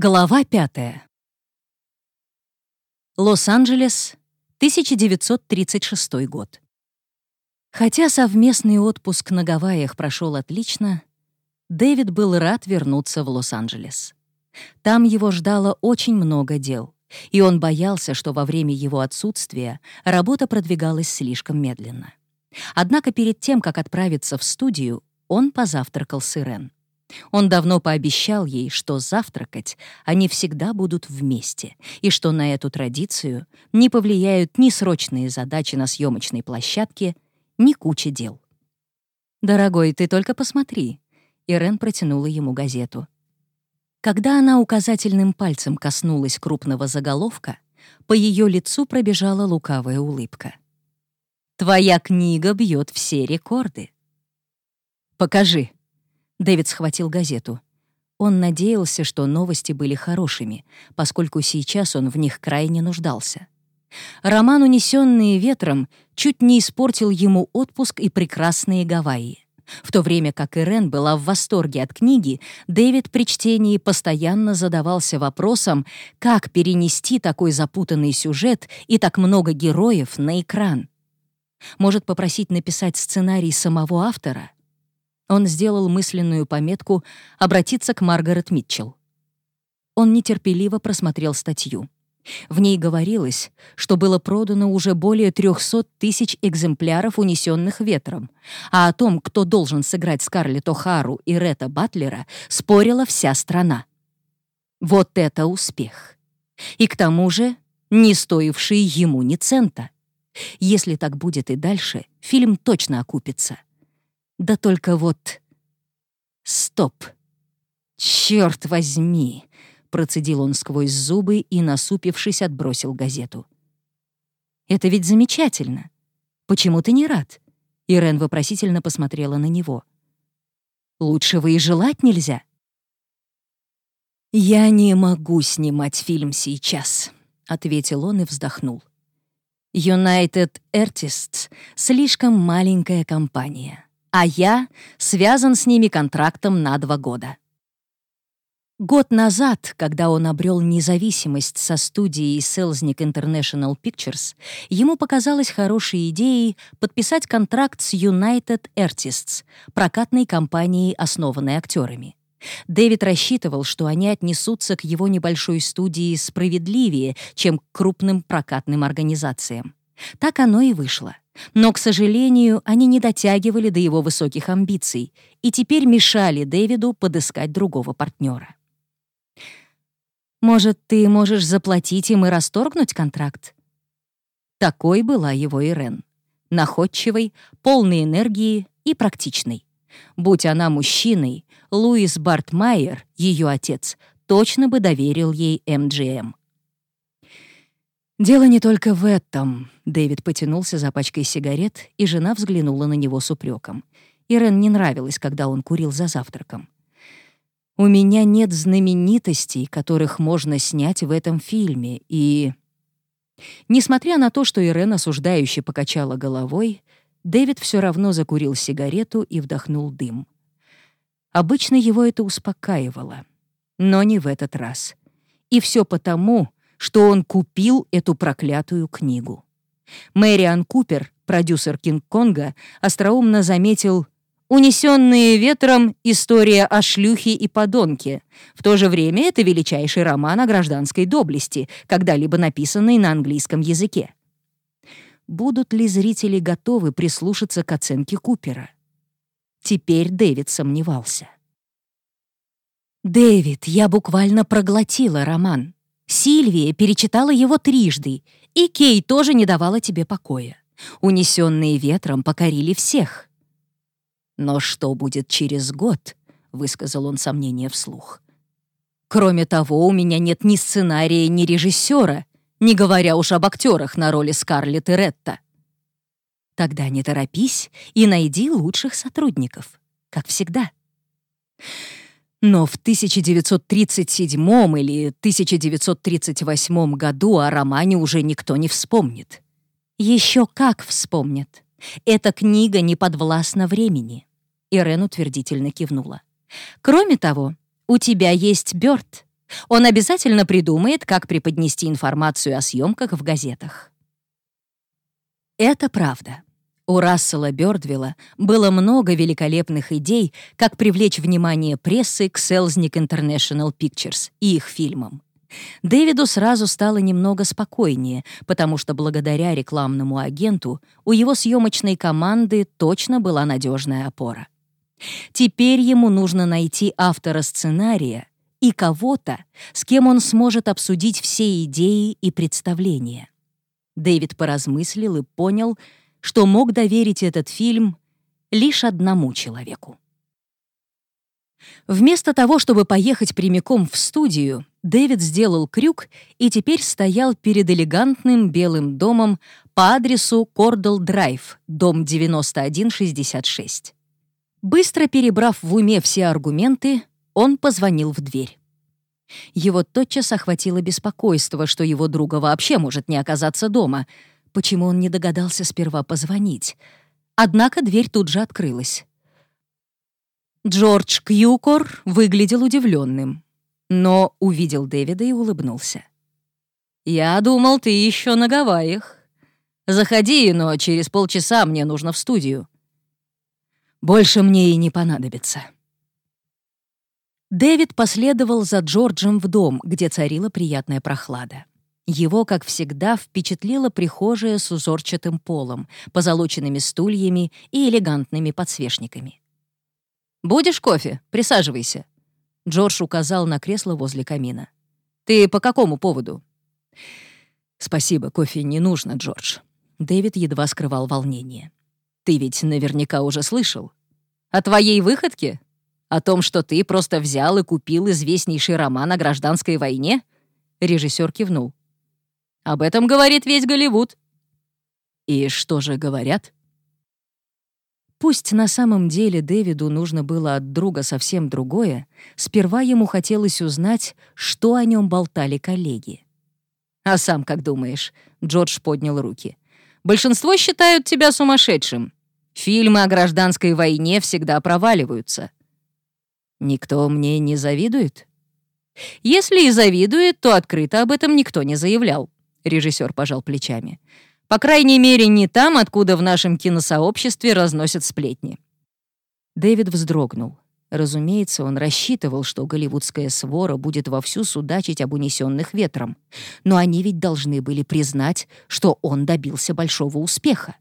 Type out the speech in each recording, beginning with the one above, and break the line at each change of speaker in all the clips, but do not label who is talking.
Глава пятая. Лос-Анджелес, 1936 год. Хотя совместный отпуск на Гавайях прошел отлично, Дэвид был рад вернуться в Лос-Анджелес. Там его ждало очень много дел, и он боялся, что во время его отсутствия работа продвигалась слишком медленно. Однако перед тем, как отправиться в студию, он позавтракал с Ирен. Он давно пообещал ей, что завтракать они всегда будут вместе, и что на эту традицию не повлияют ни срочные задачи на съемочной площадке, ни куча дел. «Дорогой, ты только посмотри», — Ирен протянула ему газету. Когда она указательным пальцем коснулась крупного заголовка, по ее лицу пробежала лукавая улыбка. «Твоя книга бьет все рекорды». «Покажи», Дэвид схватил газету. Он надеялся, что новости были хорошими, поскольку сейчас он в них крайне нуждался. Роман «Унесенные ветром» чуть не испортил ему отпуск и прекрасные Гавайи. В то время как Ирен была в восторге от книги, Дэвид при чтении постоянно задавался вопросом, как перенести такой запутанный сюжет и так много героев на экран. Может попросить написать сценарий самого автора — он сделал мысленную пометку обратиться к Маргарет Митчелл. Он нетерпеливо просмотрел статью. В ней говорилось, что было продано уже более 300 тысяч экземпляров, унесенных ветром, а о том, кто должен сыграть Скарлетт О'Хару и Ретта Батлера, спорила вся страна. Вот это успех! И к тому же не стоивший ему ни цента. Если так будет и дальше, фильм точно окупится. Да только вот... Стоп! Черт возьми! Процедил он сквозь зубы и, насупившись, отбросил газету. «Это ведь замечательно. Почему ты не рад?» Ирен вопросительно посмотрела на него. «Лучшего и желать нельзя». «Я не могу снимать фильм сейчас», — ответил он и вздохнул. «United Artists — слишком маленькая компания а я связан с ними контрактом на два года. Год назад, когда он обрел независимость со студией Selznick International Pictures, ему показалось хорошей идеей подписать контракт с United Artists, прокатной компанией, основанной актерами. Дэвид рассчитывал, что они отнесутся к его небольшой студии справедливее, чем к крупным прокатным организациям. Так оно и вышло. Но, к сожалению, они не дотягивали до его высоких амбиций и теперь мешали Дэвиду подыскать другого партнера. «Может, ты можешь заплатить им и расторгнуть контракт?» Такой была его Ирен. Находчивой, полной энергии и практичной. Будь она мужчиной, Луис Бартмайер, ее отец, точно бы доверил ей МГМ. «Дело не только в этом», — Дэвид потянулся за пачкой сигарет, и жена взглянула на него с упреком. Ирен не нравилось, когда он курил за завтраком. «У меня нет знаменитостей, которых можно снять в этом фильме, и...» Несмотря на то, что Ирен осуждающе покачала головой, Дэвид все равно закурил сигарету и вдохнул дым. Обычно его это успокаивало, но не в этот раз. И все потому, что он купил эту проклятую книгу. Мэриан Купер, продюсер Кинг-Конга, остроумно заметил «Унесенные ветром. История о шлюхе и подонке». В то же время это величайший роман о гражданской доблести, когда-либо написанный на английском языке. Будут ли зрители готовы прислушаться к оценке Купера? Теперь Дэвид сомневался. «Дэвид, я буквально проглотила роман. Сильвия перечитала его трижды, и Кей тоже не давала тебе покоя. Унесенные ветром покорили всех. «Но что будет через год?» — высказал он сомнение вслух. «Кроме того, у меня нет ни сценария, ни режиссера, не говоря уж об актерах на роли Скарлетт и Ретта. Тогда не торопись и найди лучших сотрудников, как всегда». Но в 1937 или 1938 году о романе уже никто не вспомнит. Еще как вспомнит. Эта книга не подвластна времени. Ирен утвердительно кивнула. Кроме того, у тебя есть Бёрд, Он обязательно придумает, как преподнести информацию о съемках в газетах. Это правда. У Рассела Бёрдвилла было много великолепных идей, как привлечь внимание прессы к Selznick International Pictures и их фильмам. Дэвиду сразу стало немного спокойнее, потому что благодаря рекламному агенту у его съемочной команды точно была надежная опора. Теперь ему нужно найти автора сценария и кого-то, с кем он сможет обсудить все идеи и представления. Дэвид поразмыслил и понял, что мог доверить этот фильм лишь одному человеку. Вместо того, чтобы поехать прямиком в студию, Дэвид сделал крюк и теперь стоял перед элегантным белым домом по адресу Кордл Драйв, дом 9166. Быстро перебрав в уме все аргументы, он позвонил в дверь. Его тотчас охватило беспокойство, что его друга вообще может не оказаться дома. Почему он не догадался сперва позвонить? Однако дверь тут же открылась. Джордж Кьюкор выглядел удивленным, но увидел Дэвида и улыбнулся. «Я думал, ты еще на Гавайях. Заходи, но через полчаса мне нужно в студию. Больше мне и не понадобится». Дэвид последовал за Джорджем в дом, где царила приятная прохлада. Его, как всегда, впечатлила прихожая с узорчатым полом, позолоченными стульями и элегантными подсвечниками. «Будешь кофе? Присаживайся». Джордж указал на кресло возле камина. «Ты по какому поводу?» «Спасибо, кофе не нужно, Джордж». Дэвид едва скрывал волнение. «Ты ведь наверняка уже слышал. О твоей выходке? О том, что ты просто взял и купил известнейший роман о гражданской войне?» Режиссер кивнул. «Об этом говорит весь Голливуд». «И что же говорят?» Пусть на самом деле Дэвиду нужно было от друга совсем другое, сперва ему хотелось узнать, что о нем болтали коллеги. «А сам как думаешь?» — Джордж поднял руки. «Большинство считают тебя сумасшедшим. Фильмы о гражданской войне всегда проваливаются». «Никто мне не завидует?» «Если и завидует, то открыто об этом никто не заявлял», — режиссер пожал плечами. По крайней мере, не там, откуда в нашем киносообществе разносят сплетни. Дэвид вздрогнул. Разумеется, он рассчитывал, что голливудская свора будет вовсю судачить об унесенных ветром. Но они ведь должны были признать, что он добился большого успеха.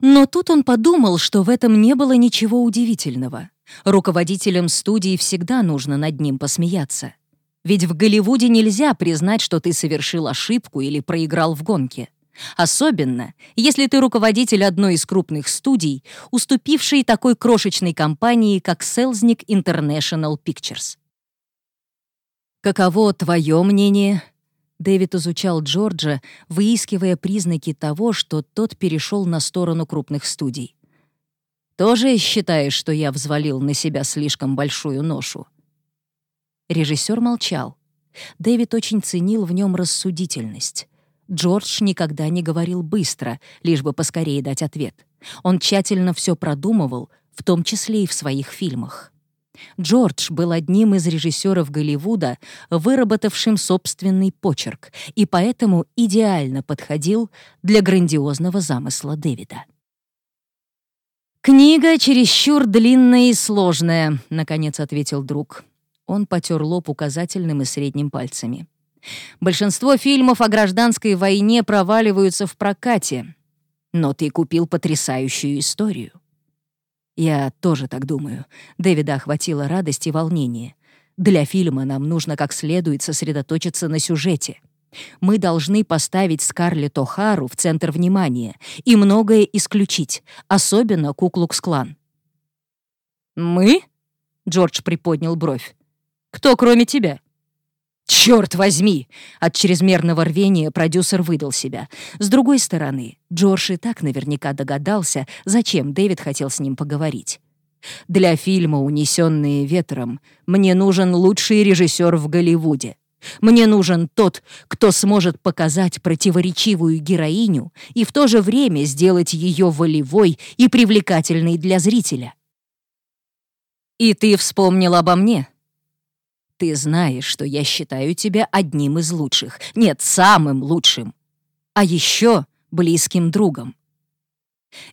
Но тут он подумал, что в этом не было ничего удивительного. Руководителям студии всегда нужно над ним посмеяться. Ведь в Голливуде нельзя признать, что ты совершил ошибку или проиграл в гонке. Особенно, если ты руководитель одной из крупных студий, уступившей такой крошечной компании, как Selznick International Pictures. «Каково твое мнение?» Дэвид изучал Джорджа, выискивая признаки того, что тот перешел на сторону крупных студий. «Тоже считаешь, что я взвалил на себя слишком большую ношу?» Режиссер молчал. Дэвид очень ценил в нем рассудительность. Джордж никогда не говорил быстро, лишь бы поскорее дать ответ. Он тщательно все продумывал, в том числе и в своих фильмах. Джордж был одним из режиссеров Голливуда, выработавшим собственный почерк, и поэтому идеально подходил для грандиозного замысла Дэвида. «Книга чересчур длинная и сложная», — наконец ответил друг. Он потер лоб указательным и средним пальцами. «Большинство фильмов о гражданской войне проваливаются в прокате, но ты купил потрясающую историю». «Я тоже так думаю». Дэвида охватила радость и волнение. «Для фильма нам нужно как следует сосредоточиться на сюжете. Мы должны поставить Скарлетт О'Хару в центр внимания и многое исключить, особенно Куклукс-клан». «Мы?» — Джордж приподнял бровь. Кто, кроме тебя?» «Черт возьми!» От чрезмерного рвения продюсер выдал себя. С другой стороны, Джордж и так наверняка догадался, зачем Дэвид хотел с ним поговорить. «Для фильма «Унесенные ветром» мне нужен лучший режиссер в Голливуде. Мне нужен тот, кто сможет показать противоречивую героиню и в то же время сделать ее волевой и привлекательной для зрителя». «И ты вспомнил обо мне?» Ты знаешь, что я считаю тебя одним из лучших. Нет, самым лучшим. А еще близким другом.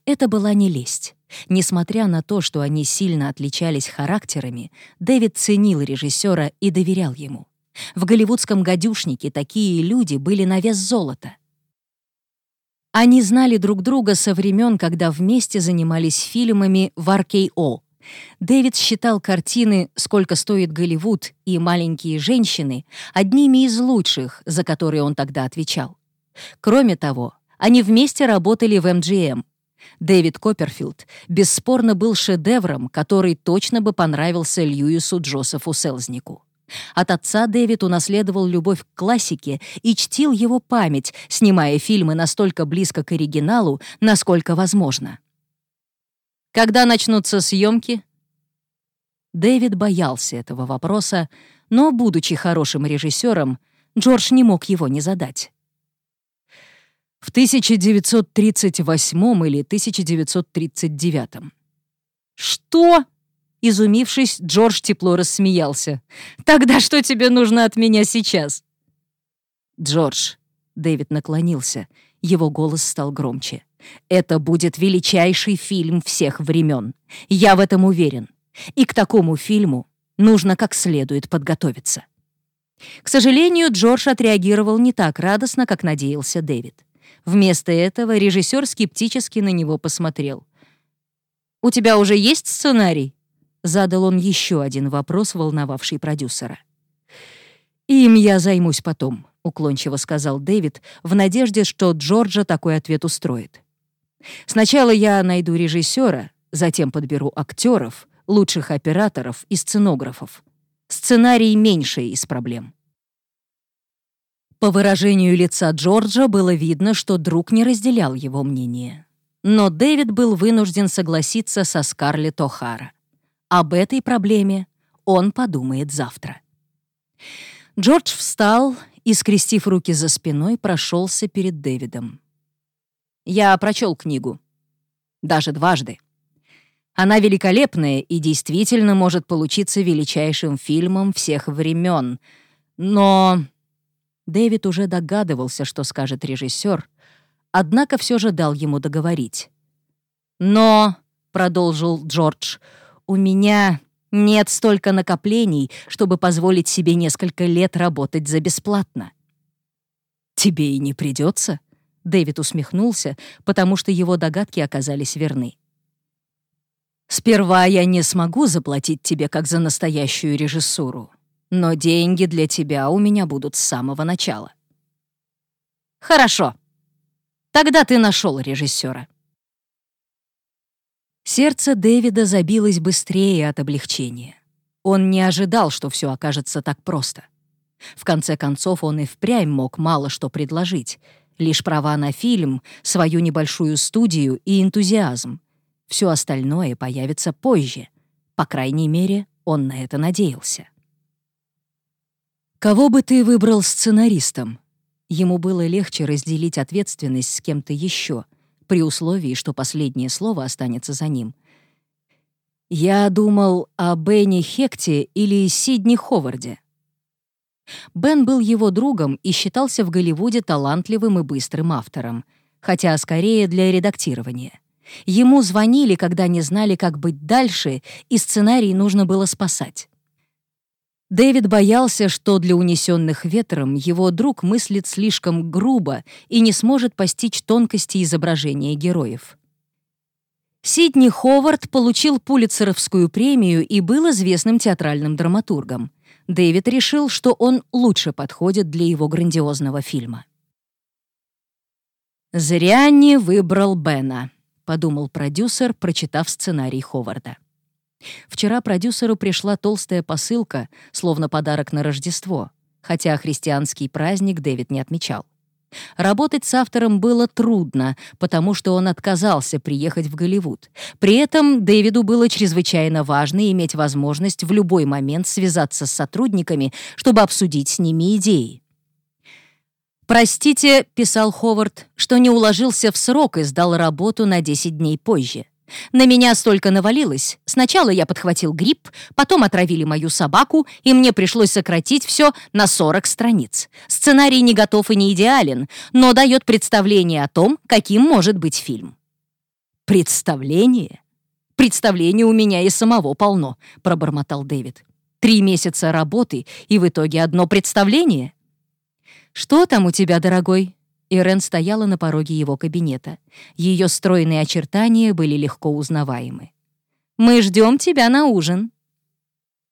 Это была не лесть. Несмотря на то, что они сильно отличались характерами, Дэвид ценил режиссера и доверял ему. В голливудском гадюшнике такие люди были на вес золота. Они знали друг друга со времен, когда вместе занимались фильмами в RKO. Дэвид считал картины «Сколько стоит Голливуд» и «Маленькие женщины» одними из лучших, за которые он тогда отвечал. Кроме того, они вместе работали в MGM. Дэвид Копперфилд бесспорно был шедевром, который точно бы понравился Льюису Джозефу Селзнику. От отца Дэвид унаследовал любовь к классике и чтил его память, снимая фильмы настолько близко к оригиналу, насколько возможно. Когда начнутся съемки? Дэвид боялся этого вопроса, но, будучи хорошим режиссером, Джордж не мог его не задать. В 1938 или 1939. Что? Изумившись, Джордж тепло рассмеялся. «Тогда что тебе нужно от меня сейчас?» «Джордж», — Дэвид наклонился, его голос стал громче. «Это будет величайший фильм всех времен. Я в этом уверен. И к такому фильму нужно как следует подготовиться». К сожалению, Джордж отреагировал не так радостно, как надеялся Дэвид. Вместо этого режиссер скептически на него посмотрел. «У тебя уже есть сценарий?» Задал он еще один вопрос, волновавший продюсера. «Им я займусь потом», — уклончиво сказал Дэвид, в надежде, что Джорджа такой ответ устроит. «Сначала я найду режиссера, затем подберу актеров, лучших операторов и сценографов. Сценарий меньший из проблем». По выражению лица Джорджа было видно, что друг не разделял его мнение. Но Дэвид был вынужден согласиться со Скарлетт О'Хара. Об этой проблеме он подумает завтра. Джордж встал и, скрестив руки за спиной, прошелся перед Дэвидом. «Я прочел книгу. Даже дважды. Она великолепная и действительно может получиться величайшим фильмом всех времен. Но...» Дэвид уже догадывался, что скажет режиссер, однако все же дал ему договорить. «Но...» — продолжил Джордж — у меня нет столько накоплений, чтобы позволить себе несколько лет работать за бесплатно. Тебе и не придется, Дэвид усмехнулся, потому что его догадки оказались верны. Сперва я не смогу заплатить тебе как за настоящую режиссуру, но деньги для тебя у меня будут с самого начала. Хорошо. Тогда ты нашел режиссера. Сердце Дэвида забилось быстрее от облегчения. Он не ожидал, что все окажется так просто. В конце концов, он и впрямь мог мало что предложить. Лишь права на фильм, свою небольшую студию и энтузиазм. Все остальное появится позже. По крайней мере, он на это надеялся. «Кого бы ты выбрал сценаристом?» Ему было легче разделить ответственность с кем-то еще — при условии, что последнее слово останется за ним. Я думал о Бенни Хекте или Сидни Ховарде. Бен был его другом и считался в Голливуде талантливым и быстрым автором, хотя скорее для редактирования. Ему звонили, когда не знали, как быть дальше, и сценарий нужно было спасать. Дэвид боялся, что для унесенных ветром его друг мыслит слишком грубо и не сможет постичь тонкости изображения героев. Сидни Ховард получил Пулитцеровскую премию и был известным театральным драматургом. Дэвид решил, что он лучше подходит для его грандиозного фильма. «Зря не выбрал Бена», — подумал продюсер, прочитав сценарий Ховарда. Вчера продюсеру пришла толстая посылка, словно подарок на Рождество, хотя христианский праздник Дэвид не отмечал. Работать с автором было трудно, потому что он отказался приехать в Голливуд. При этом Дэвиду было чрезвычайно важно иметь возможность в любой момент связаться с сотрудниками, чтобы обсудить с ними идеи. «Простите», — писал Ховард, — «что не уложился в срок и сдал работу на 10 дней позже. На меня столько навалилось. Сначала я подхватил грипп, потом отравили мою собаку, и мне пришлось сократить все на 40 страниц. Сценарий не готов и не идеален, но дает представление о том, каким может быть фильм. Представление? Представление у меня и самого полно, пробормотал Дэвид. Три месяца работы и в итоге одно представление? Что там у тебя, дорогой? Ирен стояла на пороге его кабинета. Ее стройные очертания были легко узнаваемы. «Мы ждем тебя на ужин».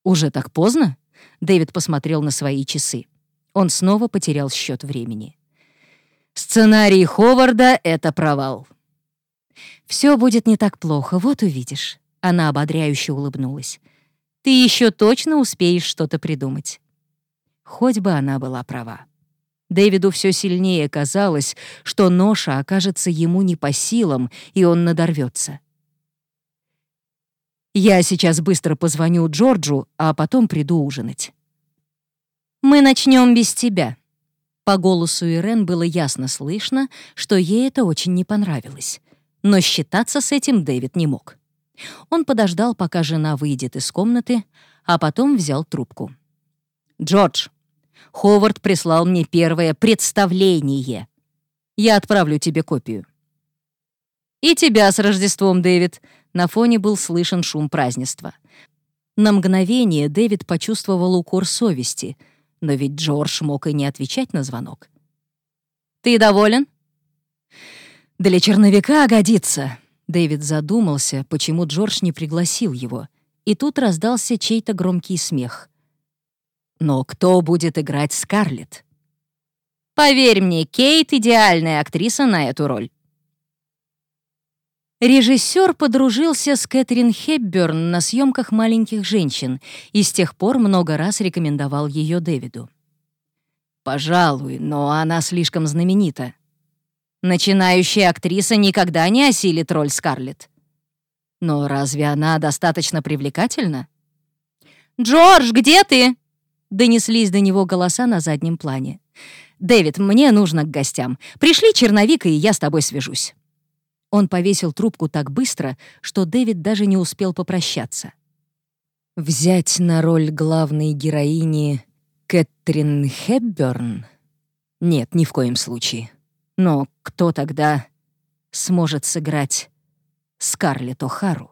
«Уже так поздно?» Дэвид посмотрел на свои часы. Он снова потерял счет времени. «Сценарий Ховарда — это провал». «Все будет не так плохо, вот увидишь». Она ободряюще улыбнулась. «Ты еще точно успеешь что-то придумать». Хоть бы она была права. Дэвиду все сильнее казалось, что ноша окажется ему не по силам, и он надорвется. «Я сейчас быстро позвоню Джорджу, а потом приду ужинать». «Мы начнем без тебя». По голосу Ирен было ясно слышно, что ей это очень не понравилось. Но считаться с этим Дэвид не мог. Он подождал, пока жена выйдет из комнаты, а потом взял трубку. «Джордж, Ховард прислал мне первое представление. Я отправлю тебе копию». «И тебя с Рождеством, Дэвид!» На фоне был слышен шум празднества. На мгновение Дэвид почувствовал укор совести, но ведь Джордж мог и не отвечать на звонок. «Ты доволен?» «Для черновика годится», — Дэвид задумался, почему Джордж не пригласил его. И тут раздался чей-то громкий смех. Но кто будет играть Скарлетт? Поверь мне, Кейт — идеальная актриса на эту роль. Режиссер подружился с Кэтрин Хепберн на съемках «Маленьких женщин» и с тех пор много раз рекомендовал ее Дэвиду. «Пожалуй, но она слишком знаменита. Начинающая актриса никогда не осилит роль Скарлетт. Но разве она достаточно привлекательна?» «Джордж, где ты?» Донеслись до него голоса на заднем плане. «Дэвид, мне нужно к гостям. Пришли черновик, и я с тобой свяжусь». Он повесил трубку так быстро, что Дэвид даже не успел попрощаться. Взять на роль главной героини Кэтрин Хепберн? Нет, ни в коем случае. Но кто тогда сможет сыграть Скарлетт О'Хару?